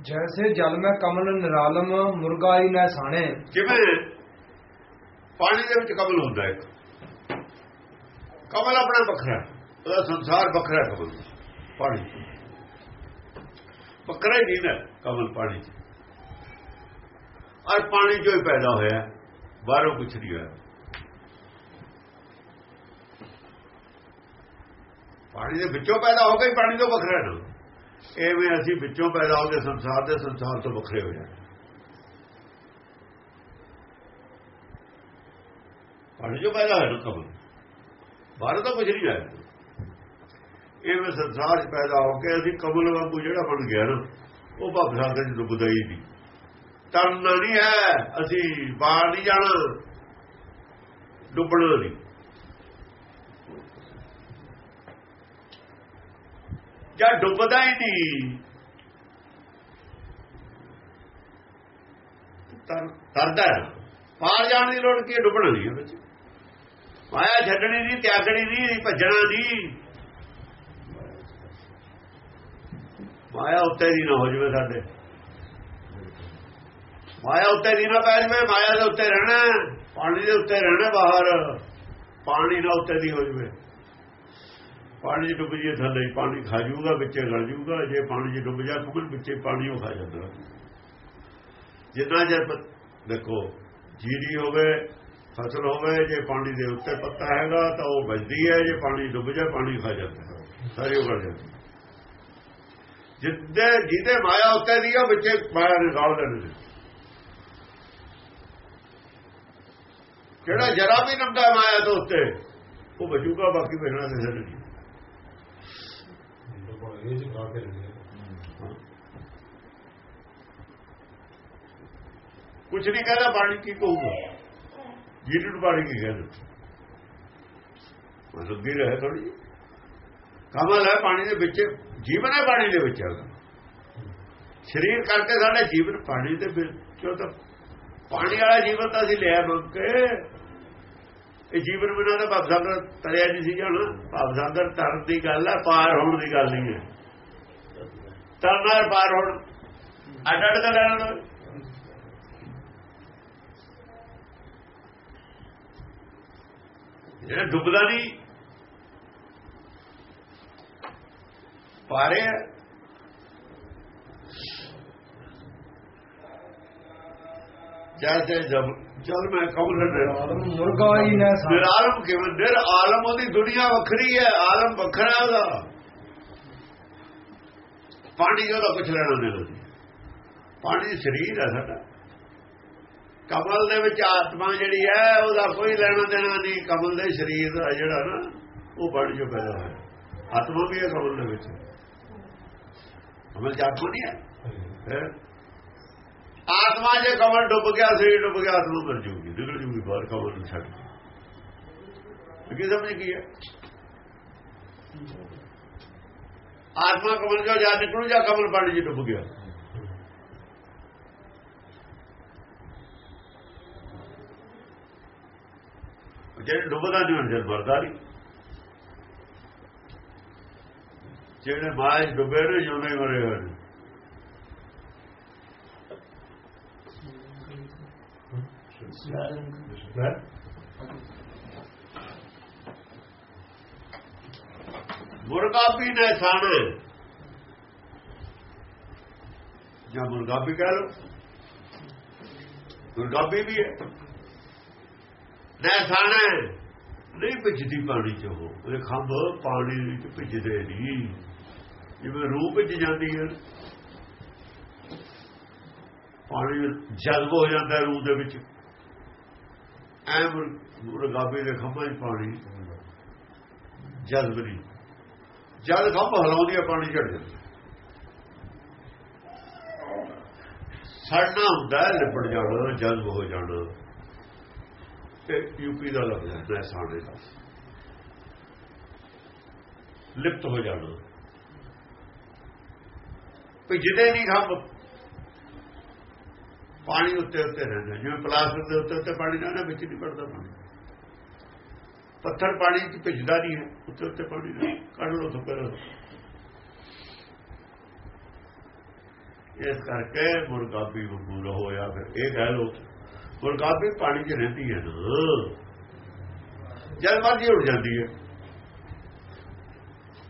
ਜੈਸੇ ਜਲ ਮੈਂ ਕਮਲ ਨਿਰਾਲਮ ਮੁਰਗਾਈ ਨੈ ਸਾਣੇ ਜਿਵੇਂ ਪਾਣੀ ਦੇ ਵਿੱਚ ਕਮਲ ਹੁੰਦਾ ਹੈ ਕਮਲ ਆਪਣਾ ਵੱਖਰਾ ਉਹਦਾ ਸੰਸਾਰ ਵੱਖਰਾ ਹੈ ਕਮਲ ਪਾਣੀ ਵੱਖਰਾ ਹੀ ਨਹੀਂ ਹੈ ਕਮਲ ਪਾਣੀ 'ਚ। ਔਰ ਪਾਣੀ ਚੋਂ ਹੀ ਪੈਦਾ ਹੋਇਆ ਬਾਹਰੋਂ ਕੁਛ ਨਹੀਂ ਹੋਇਆ ਪਾਣੀ ਦੇ ਵਿੱਚੋਂ ਪੈਦਾ ਹੋ ਕੇ ਪਾਣੀ ਤੋਂ ਵੱਖਰਾ ਹੈ ਨਾ ਐਵੇਂ ਅਸੀਂ ਵਿੱਚੋਂ ਪੈਦਾ ਹੋ ਕੇ ਸੰਸਾਰ ਦੇ ਸੰਸਾਰ ਤੋਂ ਵੱਖਰੇ ਹੋ। ਜਾਂਦੇ ਪਾਣੀ ਜੋ ਪੈਦਾ ਹੋਇਆ ਨਾ ਕਮਲ ਬਾਹਰ ਤਾਂ ਕੁਝ ਨਹੀਂ ਆਇਆ। ਐਵੇਂ ਸੰਸਾਰ 'ਚ ਪੈਦਾ ਹੋ ਕੇ ਅਸੀਂ ਕਮਲ ਵਾਂਗੂ ਜਿਹੜਾ ਬਣ ਗਿਆ ਨਾ, ਉਹ ਭਵ ਸਾਗਰ 'ਚ ਡੁੱਬਦਾ ਹੀ ਨਹੀਂ। ਤਰਨਾ ਨਹੀਂ ਹੈ, ਅਸੀਂ ਬਾਹਰ ਨਹੀਂ ਜਾਣਾ, ਡੁੱਬਣਾ ਨਹੀਂ। ਜਾਂ ਡੁੱਬਦਾ ਹੀ ਨਹੀਂ। ਤਰ ਤਰਦਾ ਪਾਰ ਜਾਣ ਦੀ ਲੋੜ ਕੀ ਹੈ? ਡੁੱਬਣਾ ਨਹੀਂ ਵਿੱਚ ਮਾਇਆ ਛੱਡਣੀ ਨਹੀਂ, ਤਿਆਗਣੀ ਨਹੀਂ, ਭੱਜਣਾ ਨਹੀਂ। ਮਾਇਆ ਉੱਤੇ ਦੀ ਨਾ ਹੋ ਜਵੇ ਸਾਡੇ। ਮਾਇਆ ਉੱਤੇ ਦੀ ਨਾ ਪੈ ਜਵੇ, ਮਾਇਆ ਦੇ ਉੱਤੇ ਰਹਿਣਾ ਪਾਣੀ ਦੇ ਉੱਤੇ ਰਹਿਣਾ ਬਾਹਰ। ਪਾਣੀ ਨਾ ਉੱਤੇ ਦੀ ਹੋ ਜਵੇ। ਪਾਣੀ 'ਚ ਡੁੱਬ ਜੇ ਥੱਲੇ ਪਾਣੀ ਖਾ ਜੂਗਾ ਵਿੱਚੇ ਗਲ ਜੂਗਾ ਜੇ ਪਾਣੀ 'ਚ ਡੁੱਬ ਜਾ ਕੁਮਲ ਵਿੱਚੇ ਪਾਣੀ ਉਹ ਖਾ ਜਾਂਦਾ। ਜਿੰਨਾ ਜੇ ਦੇਖੋ, ਜੀਰੀ ਹੋਵੇ, ਫਸਲ ਹੋਵੇ, ਜੇ ਪਾਣੀ ਦੇ ਉੱਤੇ ਪੱਤਾ ਹੈਗਾ, ਤਾਂ ਉਹ ਵੱਜਦੀ ਹੈ, ਜੇ ਪਾਣੀ ਡੁੱਬ ਜਾ, ਪਾਣੀ ਖਾ ਜਾਂਦਾ। ਹੈ। ਸਾਰੀ ਉਹ ਜਾਂਦੀ। ਜਿੱਦੇ ਜਿਹਦੇ ਮਾਇਆ ਉੱਤੇ ਦੀ ਆ, ਵਿੱਚੇ ਮਾਇਆ ਨਿਕਾਲ ਲੈਣੇ ਜਿਹੜਾ ਜਰਾ ਵੀ ਨੰਗਾ ਮਾਇਆ ਤੋਂ ਉੱਤੇ, ਉਹ ਬਚੂਗਾ ਬਾਕੀ ਬਚਣਾ ਕਿਸੇ ਨੂੰ ਨਹੀਂ। ਇਹ ਚ ਖਾ ਕੇ ਰਹਿੰਦੇ ਕੁਛ ਨਹੀਂ ਕਹਿੰਦਾ ਪਾਣੀ ਕੀ ਕਹੂਗਾ? ਜੀਰੀ ਨੂੰ ਪਾਣੀ ਕੀ ਕਹਿੰਦਾ? ਮਤਲਬ ਵੀ ਰਹੇ ਥੋੜੀ ਕਮਲ ਹੈ ਪਾਣੀ ਦੇ ਵਿੱਚ, ਜੀਵਨ ਹੈ ਪਾਣੀ ਦੇ ਵਿੱਚ ਹੈਗਾ ਸਰੀਰ ਕਰਕੇ ਸਾਡਾ ਜੀਵਨ ਪਾਣੀ ਦੇ ਵਿੱਚੋਂ ਤਾਂ ਪਾਣੀ ਵਾਲਾ ਜੀਵਨ ਤਾਂ ਅਸੀਂ ਲਿਆ ਮੰਗ ਕੇ ਇਹ ਜੀਵਨ ਬਿਨਾਂ ਤਾਂ ਭਵ ਤਰਿਆ ਨਹੀਂ ਸੀ ਜਾਣਾ। ਭਵ ਤਰਨ ਦੀ ਗੱਲ ਹੈ, ਪਾਰ ਹੋਣ ਦੀ ਗੱਲ ਨਹੀਂ ਹੈ। ਤਰਨਾ ਹੈ, ਪਾਰ ਹੋਣ। ਅੱਡ ਅੱਡ ਦਾ ਲੈਣਾ ਜਿਹੜਾ ਡੁੱਬਦਾ ਨਹੀਂ ਪਾਰੇ ਹੈ। ਜੈਸੇ ਜਬ ਚਲ ਮੈਂ ਕਬਰ ਨਿਰਾਲਮ ਮੁਰਗਾਈ ਨੈ ਨਿਰਾਲਮ ਕਿਵੇਂ ਨਿਰ ਆਲਮ ਉਹਦੀ ਦੁਨੀਆ ਵੱਖਰੀ ਹੈ ਆਲਮ ਵੱਖਰਾ ਹੈ ਉਹਦਾ। ਪਾਣੀ ਉਹਦਾ ਕੁਛ ਲੈਣਾ ਨਹੀਂ। ਉਹਦੀ ਪਾਣੀ ਸਰੀਰ ਹੈ ਸਾਡਾ। ਕਮਲ ਦੇ ਵਿੱਚ ਆਤਮਾ ਜਿਹੜੀ ਹੈ ਉਹਦਾ ਕੋਈ ਲੈਣਾ ਦੇਣਾ ਨਹੀਂ। ਕਮਲ ਦੇ ਸਰੀਰ ਦਾ ਜਿਹੜਾ ਨਾ ਉਹ ਬਣ ਜੋ ਪੈਦਾ ਹੋਇਆ। ਆਤਮਾ ਵੀ ਹੈ ਕਮਲ ਦੇ ਵਿੱਚ। ਕਮਲ ਚ ਆਤਮਾ ਨਹੀਂ ਹੈ? ਆਤਮਾ ਜੇ ਕਮਲ ਡੁੱਬ ਗਿਆ ਸਰੀਰ ਡੁੱਬ ਗਿਆ ਆਤਮਾ ਮਰ ਜੂਗੀ। ਨਿਕਲ ਜੂਗੀ ਬਾਹਰ ਕਮਲ ਨੂੰ ਛੱਡ ਕੇ। ਕੀ ਸਮਝ ਕੀ ਹੈ? ਆਤਮਾ ਕਮਲ ਜੋ ਜਾ ਨਿਕਲੂ ਜਾਂ ਕਮਲ ਪਾਣੀ ਚ ਡੁੱਬ ਗਿਆ। ਜਿਹੜੇ ਡੁੱਬਦਾ ਨਹੀਂ ਹੁੰਦਾ ਮਰਦਾ ਨਹੀਂ। ਜਿਹੜੇ 'ਚ ਡੁੱਬੇ ਨੇ ਜਿਉਂਦੇ ਮਰੇ ਹੋਏ ਨੇ। ਹੈ? ਮੁਰਗਾਬੀ ਨੇ ਸਾਣੇ ਜਾਂ ਮੁਰਗਾਬੀ ਕਹਿ ਲੋ ਮੁਰਗਾਬੀ ਵੀ ਹੈ। ਨੇ ਸਾਣੇ ਨਹੀਂ ਭਿੱਜਦੀ ਪਾਣੀ ਚ ਉਹ। ਉਹਦੇ ਖੰਭ ਪਾਣੀ ਵਿੱਚ ਭਿੱਜਦੇ ਨਹੀਂ। ਜਿਵੇਂ ਰੂਹ ਭਿੱਜ ਜਾਂਦੀ ਹੈ। ਪਾਣੀ ਜਜ਼ਬ ਹੋ ਜਾਂਦਾ ਰੂਹ ਦੇ ਵਿੱਚ। ਐ ਮੁਰਗਾਬੀ ਦੇ ਖੰਭਾਂ 'ਚ ਪਾਣੀ। ਜਜ਼ਬ ਨਹੀਂ। ਜਦ ਖੰਭ ਹਲਾਉਂਦੀ ਹੈ ਪਾਣੀ ਝੜ ਜਾਂਦਾ ਸੜਨਾ ਹੁੰਦਾ ਹੈ, ਲਿਪੜ ਜਾਣਾ ਜਜ਼ਬ ਹੋ ਜਾਣਾ। ਤੇ ਯੂਪੀ ਦਾ ਲਫ਼ਜ਼ ਹੈ ਸਾੜੇ ਦਾ ਲਿਪਤ ਹੋ ਜਾਣਾ। ਜਿਹਦੇ ਨਹੀਂ ਖੰਭ ਪਾਣੀ ਉੱਤੇ ਉੱਤੇ ਰਹਿੰਦਾ ਜਿਵੇਂ ਪਲਾਸਟਿਕ ਦੇ ਉੱਤੇ ਉੱਤੇ ਪਾਣੀ ਰਹਿੰਦਾ ਵਿੱਚ ਨਹੀਂ ਪੜਦਾ ਪਾਣੀ। ਪੱਥਰ ਪਾਣੀ ਚ ਭਿੱਜਦਾ ਨਹੀਂ ਹੈ, ਉੱਤੇ ਉੱਤੇ ਪਾਣੀ ਨਹੀਂ ਕੱਢ ਲੋ ਤੋਂ ਪਹਿਲਾਂ ਇਸ ਕਰਕੇ ਮੁਰਗਾਬੀ ਵਾਂਗੂ ਹੋਇਆ ਫਿਰ ਇਹ ਕਹਿ ਲੋ ਮੁਰਗਾਬੀ ਪਾਣੀ 'ਚ ਰਹਿੰਦੀ ਹੈ ਨਾ। ਜਦ ਮਰਜ਼ੀ ਉੱਡ ਜਾਂਦੀ ਹੈ।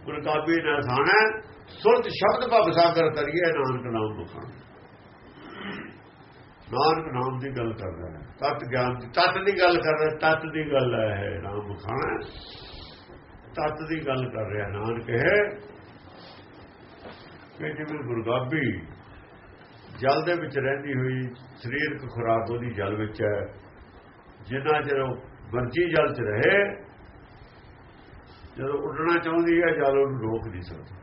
ਮੁਰਗਾਬੀ ਦਾ ਸਾਣਾ, ਸੁਰਤ ਸ਼ਬਦ ਭਵ ਸਾਗਰ ਕਰੀਏ ਨਾਨਕ ਨਾਮ ਬਖਾਣ ਨਾਨਕ ਨਾਮ ਦੀ ਗੱਲ ਕਰ ਰਿਹਾ ਹੈ। ਤਤ ਗਿਆਨ ਦੀ ਤਤ ਦੀ ਗੱਲ ਕਰ ਰਿਹਾ ਤਤ ਦੀ ਗੱਲ ਹੈ ਨਾਮ ਖਾਣਾ ਤਤ ਦੀ ਗੱਲ ਕਰ ਰਿਹਾ ਨਾਨਕ ਹੈ ਕਿ ਜਿਵੇਂ ਗੁਰਗਾਬੀ ਜਲ ਦੇ ਵਿੱਚ ਰਹਿੰਦੀ ਹੋਈ ਸਰੀਰਕ ਖੁਰਾਕ ਉਹਦੀ ਜਲ ਵਿੱਚ ਹੈ। ਜਿੰਨਾ ਚਿਰ ਉਹ ਵਰਜੀ ਜਲ 'ਚ ਰਹੇ, ਜਦੋਂ ਉੱਡਣਾ ਚਾਹੁੰਦੀ ਹੈ, ਜਲ ਉਹਨੂੰ ਰੋਕ ਨਹੀਂ ਸਕਦਾ।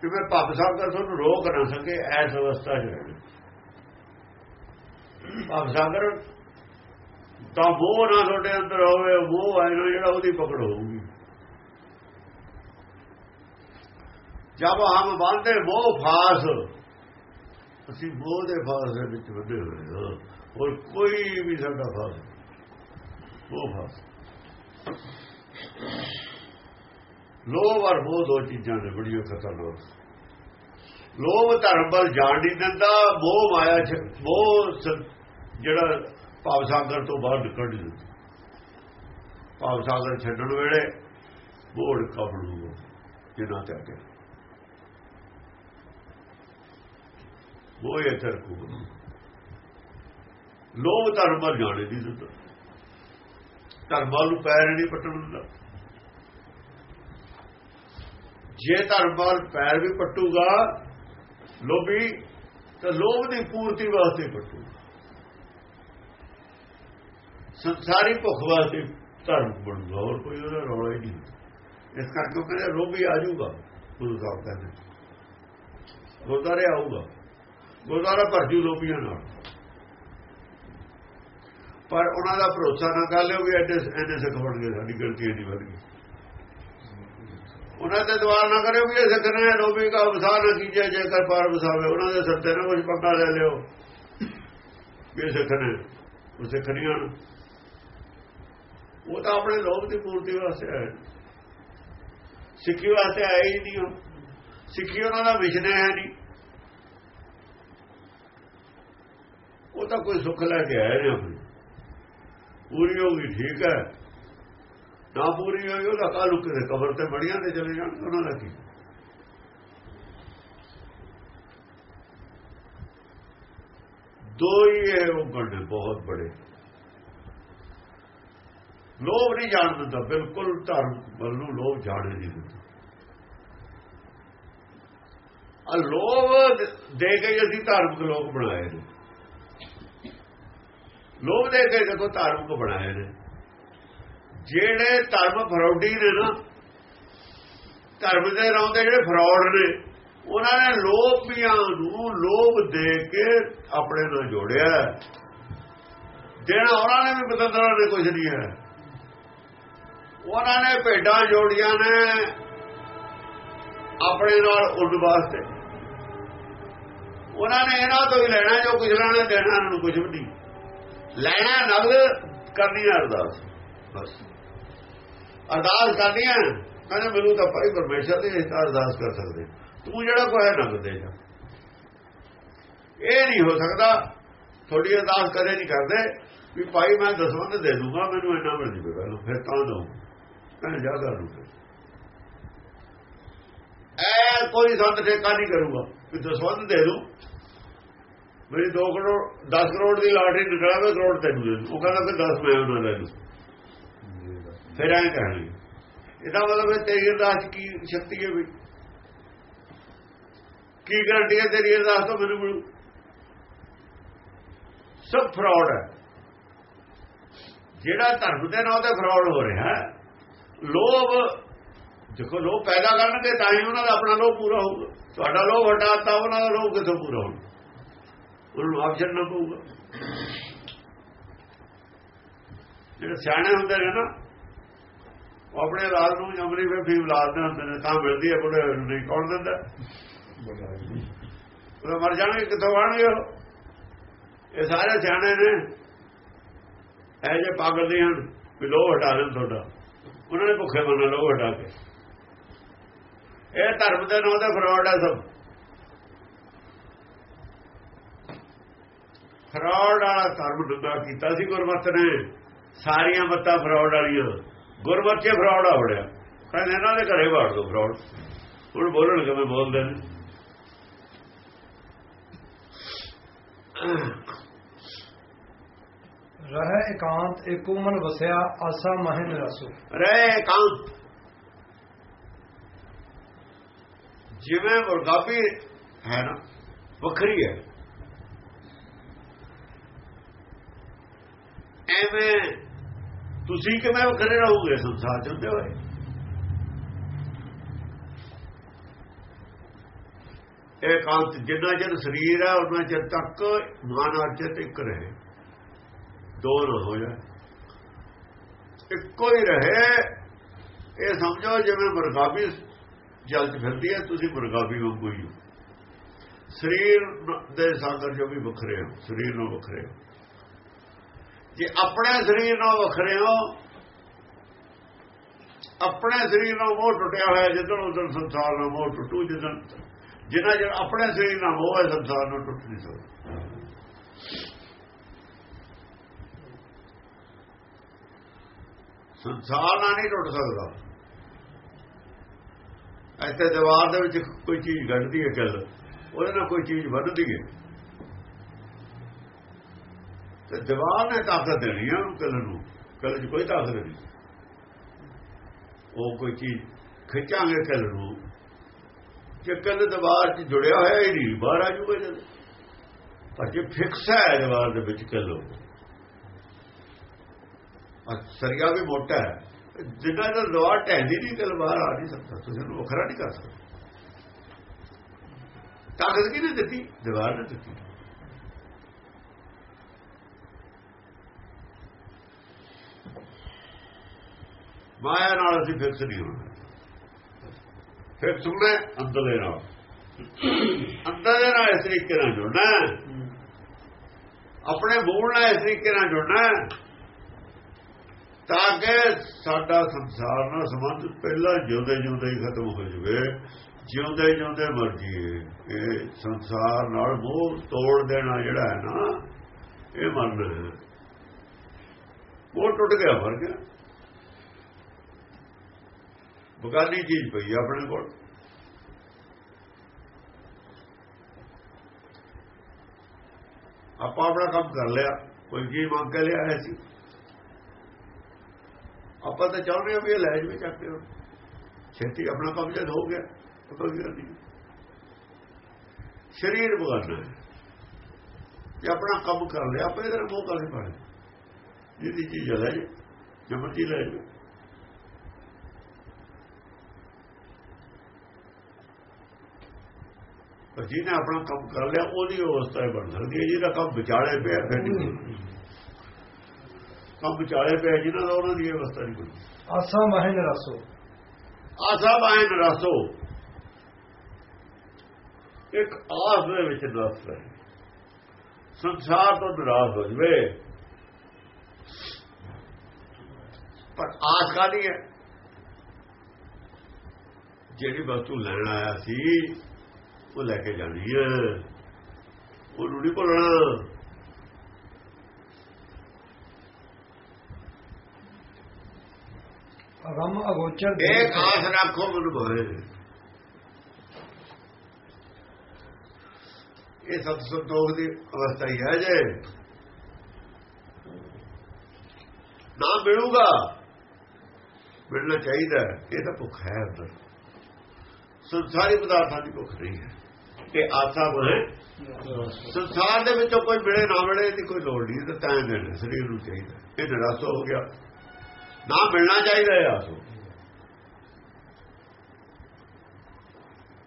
ਕਿਉਂਕਿ ਭੱਬ ਸਾਗਰ ਤੁਹਾਨੂੰ ਰੋਕ ਨਾ ਸਕੇ, ਐਸ ਅਵਸਥਾ 'ਚ ਰਹਿਣਾ। ਭੱਬ ਸਾਗਰ, ਤਾਂ ਉਹ ਨਾ ਤੁਹਾਡੇ ਅੰਦਰ ਹੋਵੇ ਉਹ ਹੈ ਨਾ ਜਿਹੜਾ ਉਹਦੀ ਪਕੜ ਹੋਊਗੀ। ਜਦ ਹਮ ਬੰਦੇ ਮੋਹ ਫਾਸ, ਅਸੀਂ ਮੋਹ ਦੇ ਫਾਸ ਦੇ ਵਿੱਚ ਵਧੇ ਹੋਏ ਹਾਂ, ਹੋਰ ਕੋਈ ਵੀ ਸਾਡਾ ਫਾਸ ਮੋਹ ਫਾਸ। ਲੋਭ ਔਰ ਮੋਹ ਦੋ ਚੀਜ਼ਾਂ ਨੇ, ਬੜੀਆਂ ਖਤਰਨਾਕ ਲੋਭ ਧਰਮ ਵੱਲ ਜਾਣ ਨਹੀਂ ਦਿੰਦਾ, ਮੋਹ ਮਾਇਆ ਚ, ਮੋਹ ਜਿਹੜਾ ਭਾਵ ਸਾਗਰ ਤੋਂ ਬਾਹਰ ਨਿਕਲ ਨਹੀਂ ਦਿੰਦਾ ਭਾਵ ਸਾਗਰ ਛੱਡਣ ਵੇਲੇ ਮੋੜ ਕਬੜੂ ਜਿਨਾ ਤੇ ਅੱਗੇ। ਉਹ ਇਹ ਤਰਕੂ ਲੋਭ ਧਰਮ ਵੱਲ ਜਾਣੇ ਦੀ ਜ਼ਰੂਰਤ। ਧਰਮ ਵੱਲ ਨੂੰ ਪੈਰ ਨਹੀਂ ਪੱਟਣ ਦਿੰਦਾ। ਜੇ ਧਰਮ ਵੱਲ ਪੈਰ ਵੀ ਪੱਟੂਗਾ, ਲੋਭੀ, ਤਾਂ ਲੋਭ ਦੀ ਪੂਰਤੀ ਵਾਸਤੇ ਪੱਟੂਗਾ। ਸੰਸਾਰੀ ਭੁੱਖ ਵਾਸਤੇ ਧਰਮ ਬਣੂਗਾ, ਹੋਰ ਕੋਈ ਉਹਦਾ ਰੌਲਾ ਹੀ ਨਹੀਂ ਇਸ ਕਰਕੇ ਉਹ ਕਹਿੰਦੇ ਲੋਭੀ ਆ ਜਾਊਗਾ, ਗੁਰੂ ਸਾਹਿਬ ਕਹਿੰਦੇ। ਗੁਰਦਾਰੇ ਆਊਗਾ। ਗੁਰਦਾਰਾ ਭਰਜੂ ਲੋਭੀਆਂ ਨਾਲ। ਪਰ ਉਹਨਾਂ ਦਾ ਭਰੋਸਾ ਨਾ ਕਰ ਲਿਓ ਵੀ ਐਡੇ ਐਡੇ ਸਿੱਖ ਬਣ ਗਏ, ਸਾਡੀ ਗਿਣਤੀ ਇੰਨੀ ਵੱਧ ਗਈ। ਉਹਨਾਂ ਤੇ ਦਵਾਰ ਨਾ ਕਰਿਓ ਵੀ ਇਹ ਸਿੱਖ ਨੇ ਲੋਭੀ ਦਾ ਵਿਸਾਰ ਨਾ ਕੀਜੇ, ਜੇਕਰ ਪਾਰ ਵਸਾਵੇ। ਉਹਨਾਂ ਦੇ ਸੱਤੇ ਨਾ ਕੁਝ ਪੱਕਾ ਲੈ ਲਿਓ। ਵੀ ਇਹ ਸਿੱਖ ਨੇ, ਉਹ ਸਿੱਖ ਨਹੀਂ ਹਨ ਉਹ ਤਾਂ ਆਪਣੇ ਲੋਭ ਦੀ ਪੂਰਤੀ ਵਾਸਤੇ ਆਏ। ਸਿੱਖੀ ਵਾਸਤੇ ਆਏ ਹੀ ਨਹੀਂ ਉਹ। ਸਿੱਖੀ ਉਹਨਾਂ ਦਾ ਵਿਸ਼ਨੇ ਹੈ ਨਹੀਂ। ਉਹ ਤਾਂ ਕੋਈ ਸੁੱਖ ਲੈ ਕੇ ਆਏ ਨੇ ਆਪਣੀ। ਪੂਰੀ ਹੋ ਗਈ, ਠੀਕ ਹੈ। ਨਾ ਪੂਰੀ ਹੋਈ ਉਹਦਾ ਕਾਲੂ ਕਿਤੇ ਕਬਰ ਤੇ ਬੜੀਆਂ ਤੇ ਚਲੇ ਜਾਣ, ਉਹਨਾਂ ਦਾ ਕੀ? ਦੋ ਹੀ ਇਹ ਉਹ ਗੰਢੇ ਬਹੁਤ ਬੜੇ। ਲੋਭ ਨਹੀਂ ਜਾਣ ਦਿੰਦਾ, ਬਿਲਕੁਲ ਧਰਮ ਵੱਲ ਨੂੰ ਲੋਭ ਜਾਣ ਨਹੀਂ ਦਿੰਦਾ। ਆ ਲੋਭ ਦੇ ਕੇ ਅਸੀਂ ਧਾਰਮਿਕ ਲੋਕ ਬਣਾਏ ਨੇ। ਲੋਭ ਦੇ ਕੇ ਦੇਖੋ ਧਾਰਮਿਕ ਬਣਾਏ ਨੇ, ਜਿਹੜੇ ਧਰਮ ਫਰੌਡੀ ਨੇ ਨਾ, ਧਰਮ ਦੇ ਰੌਂਦੇ ਜਿਹੜੇ ਫਰਾਡ ਨੇ, ਉਹਨਾਂ ਨੇ ਲੋਭੀਆਂ ਨੂੰ ਲੋਭ ਦੇ ਕੇ ਆਪਣੇ ਨਾਲ ਜੋੜਿਆ। ਦੇਣਾ ਉਹਨਾਂ ਨੇ ਵੀ ਬਦਲਣਾ ਨੇ ਕੁਝ ਨਹੀਂ ਹੈ। ਉਹਨਾਂ ਨੇ ਭੇਡਾਂ ਜੋੜੀਆਂ ਨੇ ਆਪਣੇ ਨਾਲ ਉੱਡ ਵਾਸਤੇ। ਉਹਨਾਂ ਨੇ ਇਹਨਾਂ ਤੋਂ ਹੀ ਲੈਣਾ, ਜੋ ਕੁਝ ਲੈਣਾ ਦੇਣਾ, ਇਹਨਾਂ ਨੂੰ ਕੁਝ ਵੀ ਨਹੀਂ। ਲੈਣਾ ਨਗਦ ਕਰਨੀ ਹੈ ਅਰਦਾਸ। ਬਸ। ਅਰਦਾਸ ਕਰਨੀ ਹੈ। ਕਹਿੰਦੇ ਮੈਨੂੰ ਤਾਂ ਭਾਈ ਪਰਮੇਸ਼ਰ ਦੀ ਇਸ ਅਰਦਾਸ ਕਰ ਸਕਦੇ। ਤੂੰ ਜਿਹੜਾ ਕੋਈ ਹੈ ਨਗਦ ਦੇ ਜਾ। ਇਹ ਨਹੀਂ ਹੋ ਸਕਦਾ। ਥੋੜੀ ਅਰਦਾਸ ਕਦੇ ਨਹੀਂ ਕਰਦੇ ਵੀ ਭਾਈ ਮੈਂ ਦਸਵੰਦ ਦੇ ਦੂੰਗਾ, ਮੈਨੂੰ ਇੰਨਾ ਮਿਲ ਜਵੇ ਫਿਰ ਤਾਂ ਦਊਂ ਕਹਿੰਦੇ ਜਾ ਕਰ ਲੂ ਐ ਕੋਈ ਸੰਤ ਠੇਕਾ ਨਹੀਂ ਕਰੂਗਾ। ਵੀ ਦਸਵੰਦ ਦੇ ਦੋ। ਮੇਰੀ 2 ਕਰੋੜ 10 ਕਰੋੜ ਦੀ ਲਾਟਰੀ ਨਿਕਲਾਵੇ, ਕਰੋੜ ਤੈਨੂੰ ਦੇ ਉਹ ਕਹਿੰਦਾ ਫਿਰ 10 ਮੈਂ ਉਹਨਾਂ ਲੈ ਲੂ। ਫਿਰ ਐਂ ਕਹਿਣਗੇ ਇਹਦਾ ਮਤਲਬ ਹੈ ਤੇਰੀ ਅਰਦਾਸ ਕੀ ਸ਼ਕਤੀ ਹੈ ਵੀ? ਕੀ ਗਰੰਟੀ ਹੈ ਤੇਰੀ ਅਰਦਾਸ ਤੋਂ ਮੈਨੂੰ ਮਿਲੂ? ਸਭ ਫਰਾਡ ਹੈ। ਜਿਹੜਾ ਧਰਮ ਦੇ ਨਾਂ ਤੇ ਫਰਾਡ ਹੋ ਰਿਹਾ ਹੈ ਲੋਭ, ਦੇਖੋ ਲੋਭ ਪੈਦਾ ਕਰਨਗੇ ਤਾਂ ਹੀ ਉਹਨਾਂ ਦਾ ਆਪਣਾ ਲੋਭ ਪੂਰਾ ਹੋਊਗਾ। ਤੁਹਾਡਾ ਲੋਭ ਹਟਾਤਾ ਉਹਨਾਂ ਦਾ ਲੋਭ ਕਿੱਥੋਂ ਪੂਰਾ ਹੋਣਾ ਉਹਨੂੰ ਆਪ ਛੱਡਣਾ ਪਊਗਾ। ਜਿਹੜੇ ਸਿਆਣੇ ਹੁੰਦੇ ਨੇ ਨਾ, ਉਹ ਆਪਣੇ ਰਾਜ ਨੂੰ ਜਮਰੀ ਵਿੱਚ ਵੀ ਔਲਾਦ ਦੇ ਹੁੰਦੇ ਨੇ, ਤਾਂ ਮਿਲਦੀ ਹੈ ਬੁੜੇ ਨਹੀਂ ਕੌਣ ਦਿੰਦਾ। ਉਹ ਮਰ ਜਾਣਗੇ, ਕਿੱਥੋਂ ਆਣਗੇ ਉਹ? ਇਹ ਸਾਰੇ ਸਿਆਣੇ ਨੇ। ਇਹ ਜੇ ਪਾਗਲ ਨਹੀਂ ਹਨ, ਵੀ ਲੋਭ ਹਟਾ ਦੇਣ ਤੁਹਾਡਾ। ਉਹਨਾਂ ਨੇ ਭੁੱਖੇ ਮੰਨ ਲਓ ਹਟਾ ਕੇ ਇਹ ਧਰਮ ਦੇ ਨਾਂ ਦਾ ਫਰਾਡ ਹੈ ਸਭ। ਫਰਾਡ ਵਾਲਾ ਧਰਮ ਦੁੱਦਾ ਕੀਤਾ ਸੀ ਗੁਰਮਤ ਨੇ। ਸਾਰੀਆਂ ਮੱਤਾਂ ਫਰਾਡ ਵਾਲੀਆਂ। ਗੁਰਮਤਿ 'ਚ ਫਰਾਡ ਆ ਵੜਿਆ ਕਹਿੰਦੇ ਇਹਨਾਂ ਦੇ ਘਰੇ ਵਾਰ ਦੋ ਫਰਾਡ ਹੁਣ ਬੋਲਣ ਕਿਵੇਂ ਬੋਲਦੇ ਨੇ? ਰਹਿ ਇਕਾਂਤ ਏਕੋ ਮਨ ਵਸਿਆ ਆਸਾ ਮਹਿ ਨਿਰਾਸੋ ਰਹਿ ਕਾਂਤ ਜਿਵੇਂ ਮੁਰਗਾਬੀ ਹੈ ਨਾ ਵੱਖਰੀ ਹੈ ਐਵੇਂ ਤੁਸੀਂ ਕਿਵੇਂ ਵੱਖਰੇ ਰਹੋਗੇ ਸੰਸਾਰ ਚ ਹੋਏ ਇਹ ਜਿੰਨਾ ਚਿਰ ਸਰੀਰ ਹੈ ਉਹਨਾਂ ਚਿਰ ਤੱਕ ਮਨ ਅਰਚਿਤ ਇੱਕ ਰਹੇ ਦੋ ਨਾ ਹੋ ਜਾਏ ਇੱਕੋ ਹੀ ਰਹੇ। ਇਹ ਸਮਝੋ ਜਿਵੇਂ ਮੁਰਗਾਬੀ ਜਲ ਚ ਫਿਰਦੀ ਹੈ, ਤੁਸੀਂ ਮੁਰਗਾਬੀ ਵਾਂਗੂ ਹੀ ਹੋ। ਸਰੀਰ ਦੇ ਸਾਗਰ ਜੋ ਵੀ ਵੱਖਰੇ ਹੋ, ਸਰੀਰ ਨੂੰ ਵੱਖਰੇ ਹੋ। ਜੇ ਆਪਣੇ ਸਰੀਰ ਨਾਲ ਵੱਖਰੇ ਹੋ, ਆਪਣੇ ਸਰੀਰ ਨਾਲ ਮੋਹ ਟੁੱਟਿਆ ਹੋਇਆ ਜਦੋਂ ਉਦੋਂ ਸੰਸਾਰ ਨਾਲ ਮੋਹ ਟੁੱਟੂ ਜਦੋਂ ਜਿੰਨਾ ਚਿਰ ਆਪਣੇ ਸਰੀਰ ਨਾਲ ਮੋਹ ਹੈ, ਸੰਸਾਰ ਨਾਲ ਟੁੱਟ ਨਹੀਂ ਸਕਦਾ। ਸੰਸਾਰ ਨਾਲ ਨਹੀਂ ਟੁੱਟ ਸਕਦਾ। ਇੱਥੇ ਦੀਵਾਰ ਦੇ ਵਿੱਚ ਕੋਈ ਚੀਜ਼ ਘੜਦੀ ਹੈ ਕੱਲ ਉਹਦੇ ਨਾਲ ਕੋਈ ਚੀਜ਼ ਵੱਧਦੀ ਹੈ। ਤੇ ਦੀਵਾਰ ਨੇ ਤਾਕਤ ਦੇਣੀ ਹੈ ਉਹਨੂੰ ਕੱਲ ਨੂੰ ਕੱਲ 'ਚ ਕੋਈ ਤਾਕਤ ਨਹੀਂ। ਉਹ ਕੋਈ ਚੀਜ਼ ਖਿੱਚਾਂਗੇ ਕੱਲ ਨੂੰ। ਜੇ ਕੱਲ ਦੀਵਾਰ 'ਚ ਜੁੜਿਆ ਹੋਇਆ ਹੀ ਨਹੀਂ, ਬਾਹਰ ਆ ਜੂਗਾ ਜਦ ਪਰ ਜੇ ਫਿਕਸ ਹੈ ਦੀਵਾਰ ਦੇ ਵਿੱਚ ਕੱਲ ਸਰੀਆ ਵੀ ਮੋਟਾ ਹੈ। ਜਿੰਨਾ ਦਾ ਦੀਵਾਰ ਢਹਿੰਦੀ ਨਹੀਂ ਬਾਹਰ ਆ ਨਹੀਂ ਸਕਦਾ। ਤੁਸੀਂ ਉਹਨੂੰ ਵੱਖਰਾ ਨਹੀਂ ਕਰ ਸਕਦੇ। ਤਾਕਤ ਕਿਹਨੇ ਦਿੱਤੀ? ਦੀਵਾਰ ਨੇ ਦਿੱਤੀ। ਮਾਇਆ ਨਾਲ ਅਸੀਂ ਫਿਕਸ ਨਹੀਂ ਹੋਣਾ ਫਿਕਸ ਹੋਣਾ ਅੰਦਰਲੇ ਨਾਲ। ਅੰਦਰਲੇ ਨਾਲ ਇਸ ਤਰੀਕੇ ਨਾਲ ਜੁੜਨਾ ਆਪਣੇ ਮੂਲ ਨਾਲ ਇਸ ਤਰੀਕੇ ਨਾਲ ਜੁੜਨਾ ਤਾਂ ਕਿ ਸਾਡਾ ਸੰਸਾਰ ਨਾਲ ਸੰਬੰਧ ਪਹਿਲਾਂ ਜਿਉਂਦੇ ਜਿਉਂਦੇ ਹੀ ਖਤਮ ਹੋ ਜਵੇ, ਜਿਉਂਦੇ ਜਿਉਂਦੇ ਮਰ ਜੀਏ ਇਹ ਸੰਸਾਰ ਨਾਲ ਮੋਹ ਤੋੜ ਦੇਣਾ ਜਿਹੜਾ ਹੈ ਨਾ, ਇਹ ਮਰਨਾ ਉਹ ਟੁੱਟ ਗਿਆ, ਮਰ ਗਿਆ। ਬਗਾਨੀ ਚੀਜ਼ ਪਈ ਆਪਣੇ ਕੋਲ। ਆਪਾਂ ਆਪਣਾ ਕੰਮ ਕਰ ਲਿਆ, ਕੋਈ ਕੀ ਮੰਗ ਕੇ ਲਿਆ ਸੀ। ਆਪਾਂ ਤਾਂ ਚਾਹੁੰਦੇ ਹਾਂ ਵੀ ਇਹ ਲੈ ਜਵੇ, ਚੱਕ ਕੇ ਛੇਤੀ ਆਪਣਾ ਕੰਮ ਜਦ ਹੋ ਗਿਆ ਕੋਈ ਗੱਲ ਨਹੀਂ ਸਰੀਰ ਬਗਾਨਾ ਹੈ। ਆਪਣਾ ਕੰਮ ਕਰ ਲਿਆ, ਆਪੇ ਇਹਦਾ ਮੋਹ ਕਾਲੇ ਪਾਣੇ ਜਿਹਦੀ ਚੀਜ਼ ਲੈ ਜੇ ਜਮਰਜੀ ਲੈ ਜੇ ਪਰ ਜਿਹਨੇ ਆਪਣਾ ਕੰਮ ਕਰ ਲਿਆ, ਉਹਦੀ ਅਵਸਥਾ ਬਣ ਸਕਦੀ ਹੈ। ਜਿਹਦਾ ਕੰਮ ਵਿਚਾਲੇ ਪਿਆ, ਫਿਰ ਨਹੀਂ। ਕੰਮ ਵਿਚਾਲੇ ਪਿਆ ਜਿਹਨਾਂ ਦਾ ਉਹਨਾਂ ਦੀ ਅਵਸਥਾ ਨਹੀਂ ਬਣਦੀ ਆਸਾ ਮਹਿ ਨਿਰਾਸੋ। ਆਸਾ ਬਾਹਨ ਰਸੋ ਇੱਕ ਆਸ ਦੇ ਵਿੱਚ ਰਸ ਹੈ ਸੰਸਾਰ ਤੋਂ ਨਿਰਾਸ਼ ਹੋ ਜਵੇ। ਪਰ ਆਸ ਕਾਦੀ ਹੈ? ਜਿਹੜੀ ਵਸਤੂ ਲੈਣ ਆਇਆ ਸੀ ਉਹ ਲੈ ਕੇ ਜਾਣੀ ਹੈ। ਉਹਨੂੰ ਨਹੀਂ ਭੁੱਲਣਾ। ਅਗੰਮ ਅਗੋਚਰ ਇੱਕ ਆਸ ਰੱਖੋ ਮਨ ਭਰੇ ਇਹ ਸਤ ਸੰਤੋਖ ਦੀ ਅਵਸਥਾ ਹੀ ਹੈ ਜੇ। ਨਾ ਮਿਲੂਗਾ। ਮਿਲਣਾ ਚਾਹੀਦਾ ਇਹ ਤਾਂ ਭੁੱਖ ਹੈ ਅੰਦਰ। ਸੰਸਾਰੀ ਪਦਾਰਥਾਂ ਦੀ ਭੁੱਖ ਨਹੀਂ ਹੈ। ਇਹ ਆਸਾ ਬਣੇ। ਸੰਸਾਰ ਦੇ ਵਿੱਚੋਂ ਕੋਈ ਮਿਲੇ ਨਾ ਮਿਲੇ ਦੀ ਕੋਈ ਲੋੜ ਨਹੀਂ। ਤਾਂ ਤਾਂ ਸਰੀਰ ਨੂੰ ਚਾਹੀਦਾ। ਇਹ ਨਿਰਾਸ਼ ਹੋ ਗਿਆ। ਨਾ ਮਿਲਣਾ ਚਾਹੀਦਾ ਹੈ ਆਸੋ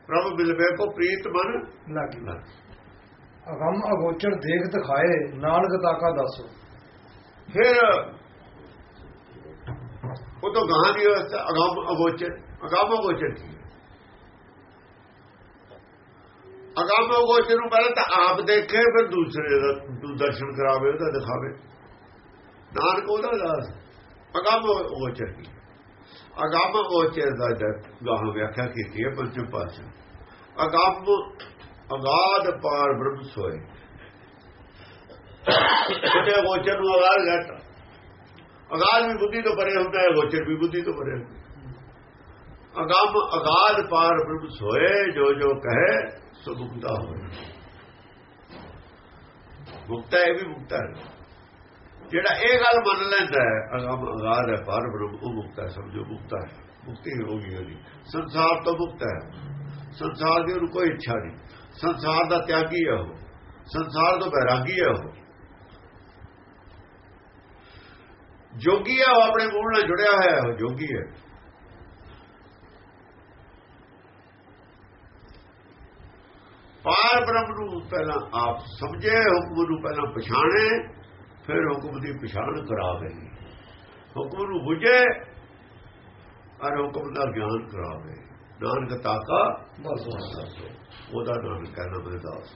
ਪ੍ਰਭੂ ਬਿਲਵੇ ਕੋ ਪ੍ਰੀਤ ਮਨ ਲੱਗ ਅਗੰਮ ਅਗੋਚਰ ਦੇਖ ਦਿਖਾਏ ਨਾਨਕ ਤਾਕਾ ਦੱਸੋ। ਫਿਰ ਉਹ ਤੋਂ ਗਾਂ ਦੀ ਅਗੰਮ ਅਗੋਚਰ ਅਗੰਮ ਅਗੋਚਰ ਕੀ ਹੈ? ਅਗੰਮ ਅਗੋਚਰ ਨੂੰ ਪਹਿਲਾਂ ਤਾਂ ਆਪ ਦੇਖੇ ਫਿਰ ਦੂਸਰੇ ਦਾ ਦੂ- ਦਰਸ਼ਨ ਕਰਾਵੇ ਉਹਦਾ ਦਿਖਾਵੇ। ਨਾਨਕ ਉਹਦਾ ਦਾਸ। ਅਗੰਮ ਅਗੋਚਰ ਦੀ ਹੈ? ਅਗੰਮ ਅਗੋਚਰ ਦਾ ਗਾਂ ਵਿਆਖਿਆ ਕੀਤੀ ਹੈ ਪੰਚਮ ਪਾਤਸ਼ਾਹ। ਅਗੰਮ ਅਗਾਧ ਪਾਰ ਬ੍ਰਹਮ ਸੋਏ। ਉਹਦੇ ਗੋਚਰ ਨੂੰ ਅਗਾਧ ਘਟ। ਅਗਾਧ ਵੀ ਬੁੱਧੀ ਤੋਂ ਪਰੇ ਹੁੰਦਾ ਹੈ, ਗੋਚਰ ਵੀ ਬੁੱਧੀ ਤੋਂ ਪਰੇ ਹੁੰਦਾ ਹੈ। ਅਗੰਮ ਅਗਾਧ ਪਾਰ ਬ੍ਰਹਮ ਸੋਏ, ਜੋ ਜੋ ਕਹੇ, ਸੋ ਮੁਕਤਾ ਹੋਏ ਮੁਕਤਾ ਇਹ ਵੀ ਮੁਕਤਾ ਹੈ। ਜਿਹੜਾ ਇਹ ਗੱਲ ਮੰਨ ਲੈਂਦਾ ਹੈ ਅਗੰਮ ਅਗਾਧ ਹੈ ਪਾਰ ਬ੍ਰਹਮ, ਉਹ ਮੁਕਤਾ ਹੈ, ਸਮਝੋ, ਮੁਕਤਾ ਹੈ। ਮੁਕਤੀ ਹੋ ਗਈ ਉਹਦੀ ਸੰਸਾਰ ਤੋਂ ਮੁਕਤ ਹੈ। ਸੰਸਾਰ ਦੀ ਉਹਨੂੰ ਕੋਈ ਇੱਛਾ ਨਹੀਂ। ਸੰਸਾਰ ਦਾ ਤਿਆਗੀ ਹੈ ਉਹ। ਸੰਸਾਰ ਤੋਂ ਬੈਰਾਗੀ ਹੈ ਉਹ। ਜੋਗੀ ਹੈ ਉਹ, ਆਪਣੇ ਮੂਲ ਨਾਲ ਜੁੜਿਆ ਹੋਇਆ ਹੈ ਉਹ, ਜੋਗੀ ਹੈ। ਪਾਰ ਬ੍ਰਹਮ ਨੂੰ ਪਹਿਲਾਂ ਆਪ ਸਮਝੇ, ਹੁਕਮ ਨੂੰ ਪਹਿਲਾਂ ਪਛਾਣੇ। ਫਿਰ ਹੁਕਮ ਦੀ ਪਛਾਣ ਕਰਾਵੇ ਹੁਕਮ ਨੂੰ ਬੁਝੇ ਔਰ ਹੁਕਮ ਦਾ ਗਿਆਨ ਕਰਾਵੇ ਨਾਨਕ ਤਾਕਾ, ਬਸ ਉਹਦਾ ਨਾਮ ਕਹਿਣਾ ਮੇਰੇ ਦਾਸ।